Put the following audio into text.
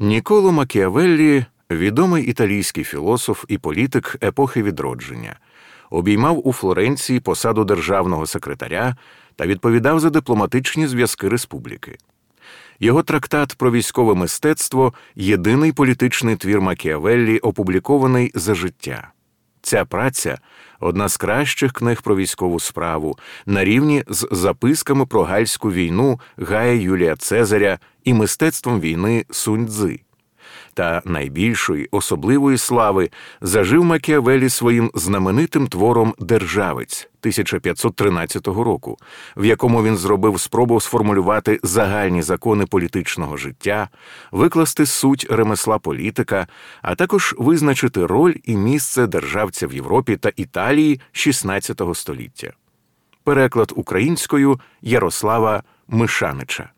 Ніколо Макіавеллі відомий італійський філософ і політик епохи відродження, обіймав у Флоренції посаду державного секретаря та відповідав за дипломатичні зв'язки республіки. Його трактат про військове мистецтво єдиний політичний твір Макіавеллі, опублікований за життя. Ця праця одна з кращих книг про військову справу, на рівні з записками про гальську війну Гая Юлія Цезаря і мистецтвом війни Сунь та найбільшої особливої слави зажив Макіавелі своїм знаменитим твором Державець 1513 року, в якому він зробив спробу сформулювати загальні закони політичного життя, викласти суть ремесла політика, а також визначити роль і місце державця в Європі та Італії XVI століття. Переклад українською Ярослава Мишанича